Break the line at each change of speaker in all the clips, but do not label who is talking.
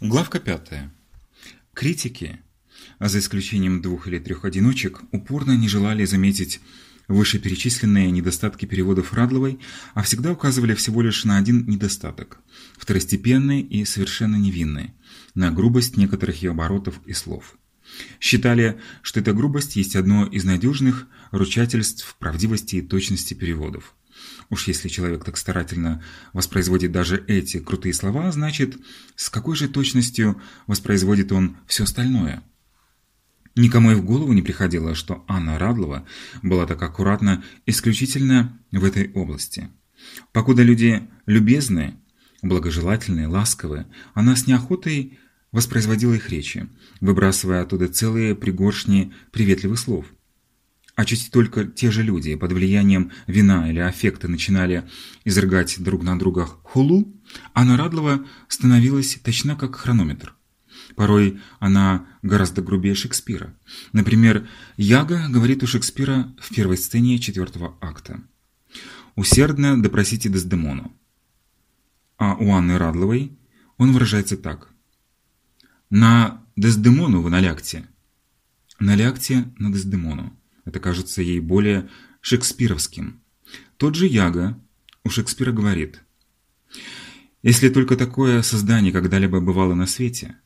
Главка пятая. Критики, а за исключением двух или трех одиночек, упорно не желали заметить вышеперечисленные недостатки переводов Радловой, а всегда указывали всего лишь на один недостаток – второстепенный и совершенно невинный – на грубость некоторых ее оборотов и слов. Считали, что эта грубость есть одно из надежных ручательств правдивости и точности переводов. Уж если человек так старательно воспроизводит даже эти крутые слова, значит, с какой же точностью воспроизводит он все остальное? Никому и в голову не приходило, что Анна Радлова была так аккуратна исключительно в этой области. Покуда люди любезные, благожелательные, ласковые, она с неохотой воспроизводила их речи, выбрасывая оттуда целые пригоршни приветливых слов – а чуть только те же люди под влиянием вина или аффекта начинали изрыгать друг на друга хулу, Анна Радлова становилась точна как хронометр. Порой она гораздо грубее Шекспира. Например, Яга говорит у Шекспира в первой сцене четвертого акта. «Усердно допросите Дездемону». А у Анны Радловой он выражается так. «На Дездемону вы налягте». «Налягте на Дездемону». Это кажется ей более шекспировским. Тот же Яга у Шекспира говорит «Если только такое создание когда-либо бывало на свете».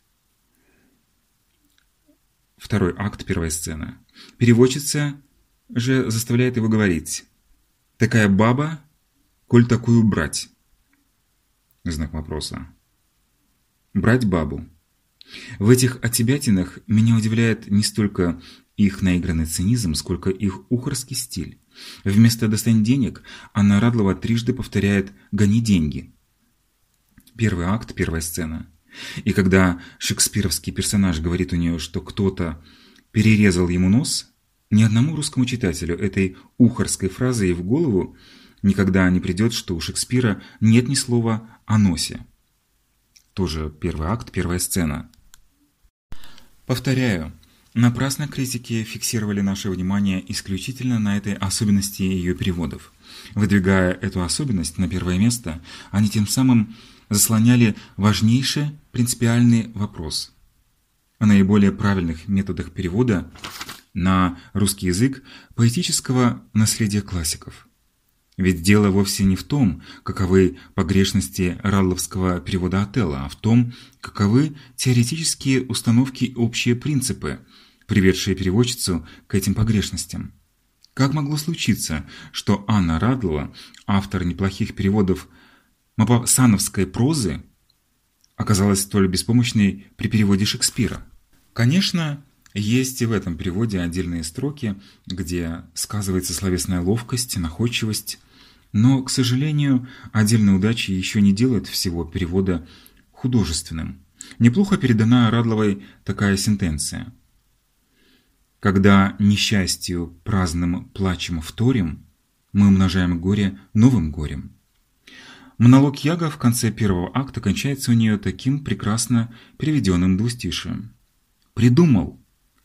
Второй акт, первая сцена. Переводчица же заставляет его говорить «Такая баба, коль такую брать?» Знак вопроса. «Брать бабу». В этих отебятинах меня удивляет не столько их наигранный цинизм, сколько их ухорский стиль. Вместо «достань денег» Анна Радлова трижды повторяет «гони деньги». Первый акт, первая сцена. И когда шекспировский персонаж говорит у нее, что кто-то перерезал ему нос, ни одному русскому читателю этой ухорской фразы и в голову никогда не придет, что у Шекспира нет ни слова о носе. Тоже первый акт, первая сцена. Повторяю, Напрасно критики фиксировали наше внимание исключительно на этой особенности ее переводов. Выдвигая эту особенность на первое место, они тем самым заслоняли важнейший принципиальный вопрос о наиболее правильных методах перевода на русский язык поэтического наследия классиков. Ведь дело вовсе не в том, каковы погрешности радловского перевода Отелла, а в том, каковы теоретические установки общие принципы, приведшие переводчицу к этим погрешностям. Как могло случиться, что Анна Радлова, автор неплохих переводов мапасановской прозы, оказалась столь беспомощной при переводе Шекспира? Конечно, есть и в этом переводе отдельные строки, где сказывается словесная ловкость, находчивость, но, к сожалению, отдельные удачи еще не делают всего перевода художественным. Неплохо передана Радловой такая сентенция – когда несчастью праздным плачем вторим, мы умножаем горе новым горем. Монолог Яга в конце первого акта кончается у нее таким прекрасно переведенным двустишием. «Придумал!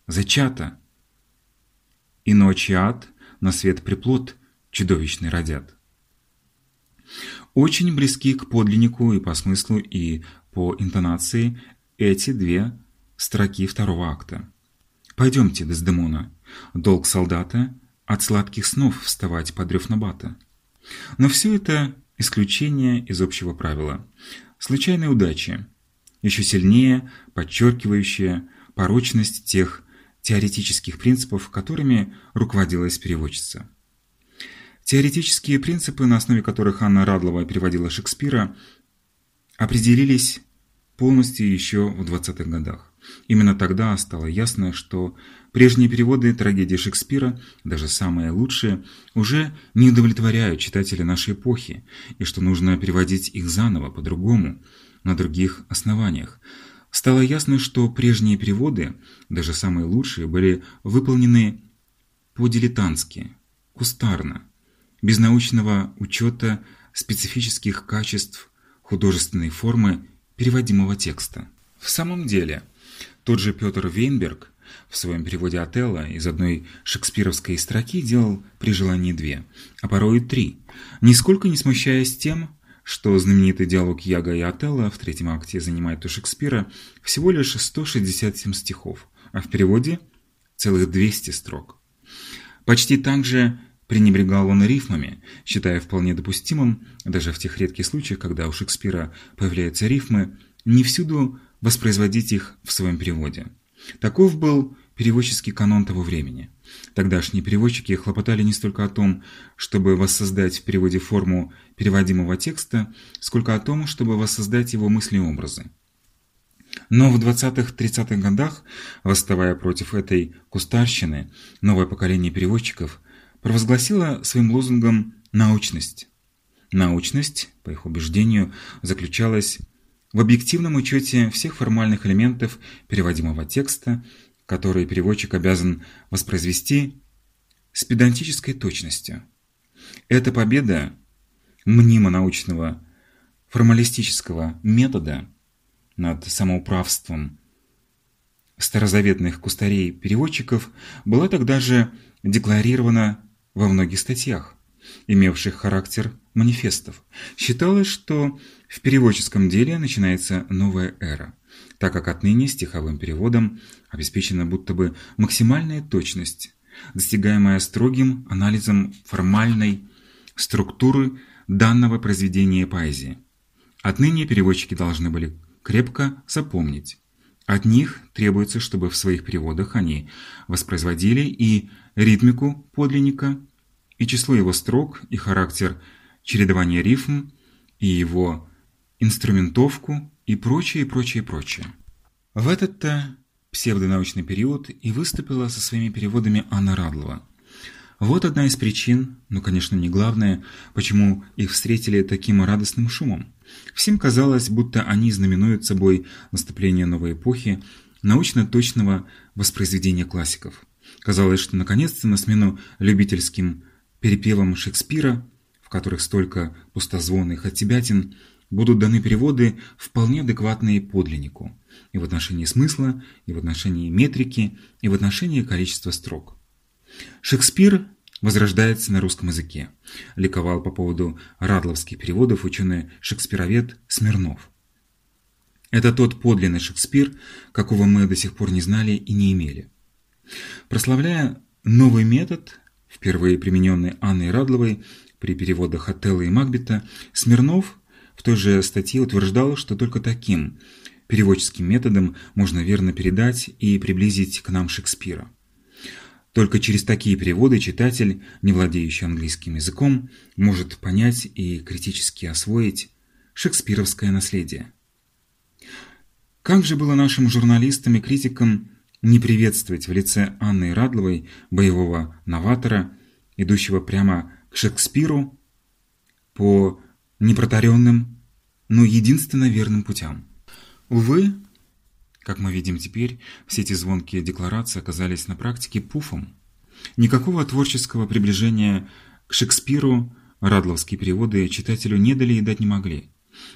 Зачато!» «И ночь и ад на свет приплод чудовищный родят». Очень близки к подлиннику и по смыслу, и по интонации эти две строки второго акта. Пойдемте, Дездемона. Долг солдата – от сладких снов вставать под рев набата. Но все это исключение из общего правила. Случайные удачи, еще сильнее подчеркивающие порочность тех теоретических принципов, которыми руководилась переводчица. Теоретические принципы, на основе которых Анна Радлова переводила Шекспира, определились полностью еще в 20-х годах. Именно тогда стало ясно, что прежние переводы трагедии Шекспира, даже самые лучшие, уже не удовлетворяют читателя нашей эпохи, и что нужно переводить их заново, по-другому, на других основаниях. Стало ясно, что прежние переводы, даже самые лучшие, были выполнены по-дилетантски, кустарно, без научного учета специфических качеств художественной формы переводимого текста. В самом деле – тот же Петр Вейнберг в своем переводе Отелла из одной шекспировской строки делал при желании две, а порой и три, нисколько не смущаясь тем, что знаменитый диалог Яга и Отелло в третьем акте занимает у Шекспира всего лишь 167 стихов, а в переводе целых 200 строк. Почти так же пренебрегал он рифмами, считая вполне допустимым, даже в тех редких случаях, когда у Шекспира появляются рифмы, не всюду воспроизводить их в своем переводе. Таков был переводческий канон того времени. Тогдашние переводчики хлопотали не столько о том, чтобы воссоздать в переводе форму переводимого текста, сколько о том, чтобы воссоздать его мысли и образы. Но в 20-30-х годах, восставая против этой кустарщины, новое поколение переводчиков провозгласило своим лозунгом «научность». Научность, по их убеждению, заключалась в объективном учете всех формальных элементов переводимого текста которые переводчик обязан воспроизвести с педантической точностью. Эта победа мнимо-научного формалистического метода над самоуправством старозаветных кустарей-переводчиков была тогда же декларирована во многих статьях, имевших характер манифестов. Считалось, что в переводческом деле начинается новая эра так как отныне стиховым переводом обеспечена будто бы максимальная точность, достигаемая строгим анализом формальной структуры данного произведения поэзии. Отныне переводчики должны были крепко запомнить. От них требуется, чтобы в своих переводах они воспроизводили и ритмику подлинника, и число его строк, и характер чередования рифм, и его инструментовку, и прочее, и прочее, и прочее. В этот-то псевдонаучный период и выступила со своими переводами Анна Радлова. Вот одна из причин, но, конечно, не главная, почему их встретили таким радостным шумом. Всем казалось, будто они знаменуют собой наступление новой эпохи, научно-точного воспроизведения классиков. Казалось, что наконец-то на смену любительским перепевам Шекспира, в которых столько пустозвонных оттебятин, будут даны переводы, вполне адекватные подлиннику, и в отношении смысла, и в отношении метрики, и в отношении количества строк. Шекспир возрождается на русском языке. Ликовал по поводу радловских переводов ученый-шекспировед Смирнов. Это тот подлинный Шекспир, какого мы до сих пор не знали и не имели. Прославляя новый метод, впервые примененный Анной Радловой при переводах Отелла и Макбета, Смирнов в той же статье утверждал, что только таким переводческим методом можно верно передать и приблизить к нам Шекспира. Только через такие переводы читатель, не владеющий английским языком, может понять и критически освоить шекспировское наследие. Как же было нашим журналистам и критикам не приветствовать в лице Анны Радловой боевого новатора, идущего прямо к Шекспиру по непротаренным, но единственно верным путям. Увы, как мы видим теперь, все эти звонкие декларации оказались на практике пуфом. Никакого творческого приближения к Шекспиру радловские переводы читателю не дали и дать не могли.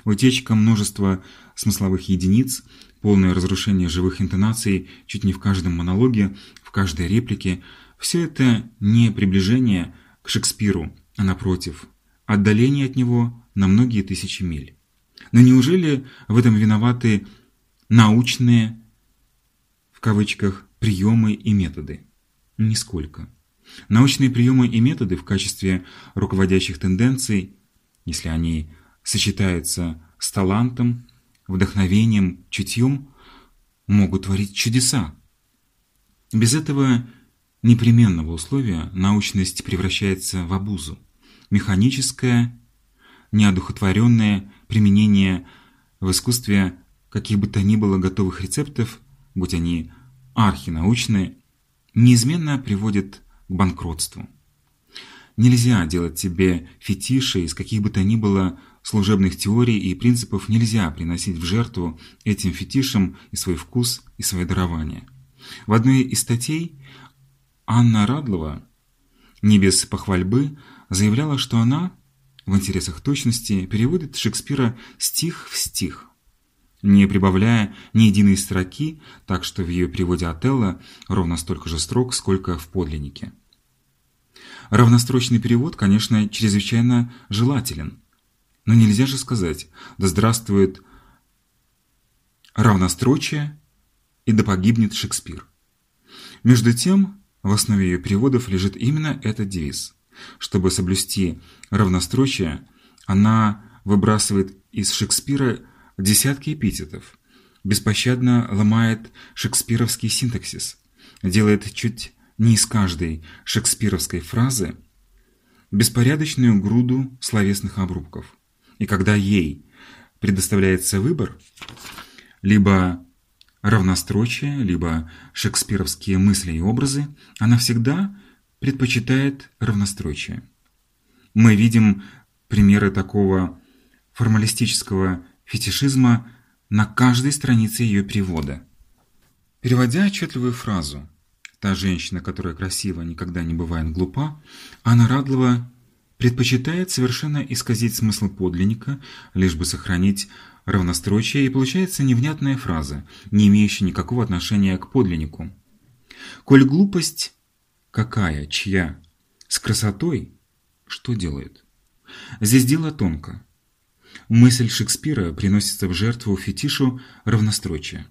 Утечка множества смысловых единиц, полное разрушение живых интонаций чуть не в каждом монологе, в каждой реплике – все это не приближение к Шекспиру, а напротив, отдаление от него на многие тысячи миль. Но неужели в этом виноваты научные, в кавычках, приемы и методы? Нисколько. Научные приемы и методы в качестве руководящих тенденций, если они сочетаются с талантом, вдохновением, чутьем, могут творить чудеса. Без этого непременного условия научность превращается в обузу. Механическая неодухотворенное применение в искусстве каких бы то ни было готовых рецептов, будь они архинаучные, неизменно приводит к банкротству. Нельзя делать себе фетиши из каких бы то ни было служебных теорий и принципов нельзя приносить в жертву этим фетишам и свой вкус, и свое дарование. В одной из статей Анна Радлова, не без похвальбы, заявляла, что она в интересах точности переводит Шекспира стих в стих, не прибавляя ни единой строки, так что в ее переводе Отелло ровно столько же строк, сколько в подлиннике. Равнострочный перевод, конечно, чрезвычайно желателен. Но нельзя же сказать «Да здравствует равнострочие и да погибнет Шекспир». Между тем, в основе ее переводов лежит именно этот девиз. Чтобы соблюсти равнострочие, она выбрасывает из Шекспира десятки эпитетов, беспощадно ломает шекспировский синтаксис, делает чуть не из каждой шекспировской фразы беспорядочную груду словесных обрубков. И когда ей предоставляется выбор, либо равнострочие, либо шекспировские мысли и образы, она всегда предпочитает равнострочие. Мы видим примеры такого формалистического фетишизма на каждой странице ее перевода. Переводя отчетливую фразу «Та женщина, которая красива, никогда не бывает глупа», Анна Радлова предпочитает совершенно исказить смысл подлинника, лишь бы сохранить равнострочие, и получается невнятная фраза, не имеющая никакого отношения к подлиннику. Коль глупость какая, чья, с красотой, что делает? Здесь дело тонко. Мысль Шекспира приносится в жертву фетишу равнострочия.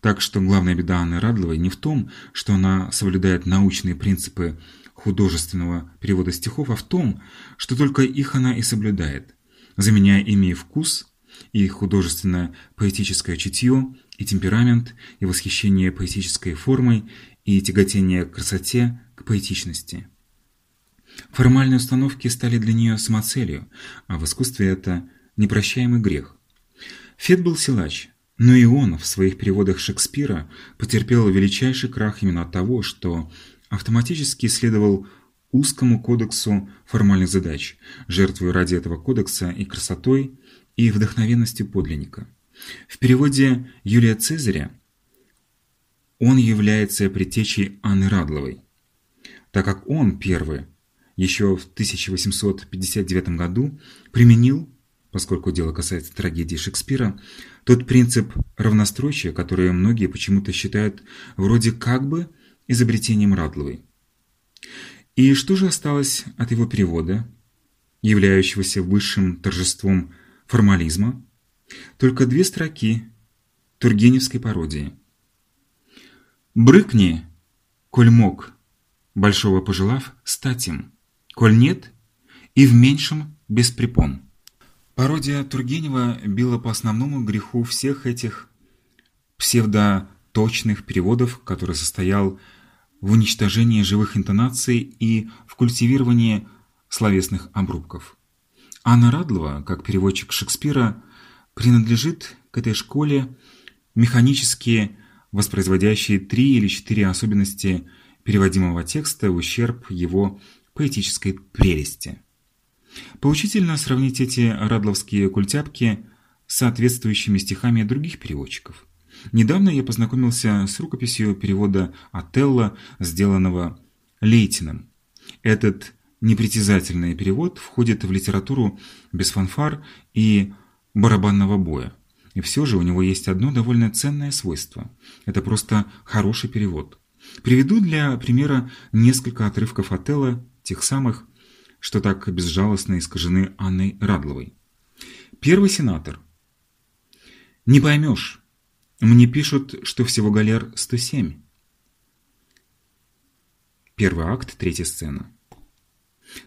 Так что главная беда Анны Радловой не в том, что она соблюдает научные принципы художественного перевода стихов, а в том, что только их она и соблюдает, заменяя ими и вкус, и художественное поэтическое чутье, и темперамент, и восхищение поэтической формой, и тяготение к красоте, к поэтичности. Формальные установки стали для нее самоцелью, а в искусстве это непрощаемый грех. Фет был силач, но и он в своих переводах Шекспира потерпел величайший крах именно от того, что автоматически следовал узкому кодексу формальных задач, жертвуя ради этого кодекса и красотой, и вдохновенностью подлинника. В переводе Юлия Цезаря он является предтечей Анны Радловой, так как он первый, еще в 1859 году, применил, поскольку дело касается трагедии Шекспира, тот принцип равностройчия, который многие почему-то считают вроде как бы изобретением Радловой. И что же осталось от его перевода, являющегося высшим торжеством формализма? Только две строки Тургеневской пародии. «Брыкни, коль мог, большого пожелав, стать им, коль нет, и в меньшем без препон». Пародия Тургенева била по основному греху всех этих псевдоточных переводов, который состоял в уничтожении живых интонаций и в культивировании словесных обрубков. Анна Радлова, как переводчик Шекспира, принадлежит к этой школе, механически воспроизводящей три или четыре особенности переводимого текста в ущерб его поэтической прелести. Поучительно сравнить эти радловские культяпки с соответствующими стихами других переводчиков. Недавно я познакомился с рукописью перевода Отелло, сделанного Лейтином. Этот непритязательный перевод входит в литературу без фанфар и барабанного боя. И все же у него есть одно довольно ценное свойство. Это просто хороший перевод. Приведу для примера несколько отрывков Отелло, тех самых, что так безжалостно искажены Анной Радловой. Первый сенатор. «Не поймешь. Мне пишут, что всего галер 107». Первый акт, третья сцена.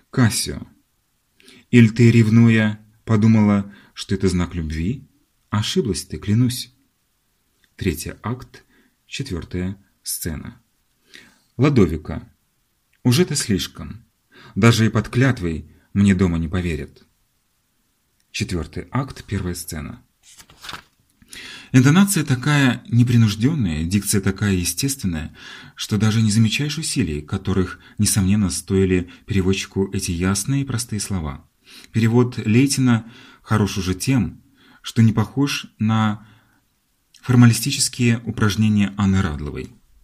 Кассио. «Иль ты, ревнуя, подумала, что это знак любви? Ошиблась ты, клянусь». Третий акт, четвертая сцена. Ладовика. «Уже это слишком. Даже и под клятвой мне дома не поверят. Четвертый акт, первая сцена. Интонация такая непринужденная, дикция такая естественная, что даже не замечаешь усилий, которых, несомненно, стоили переводчику эти ясные и простые слова. Перевод Лейтина хорош уже тем, что не похож на формалистические упражнения Анны Радловой.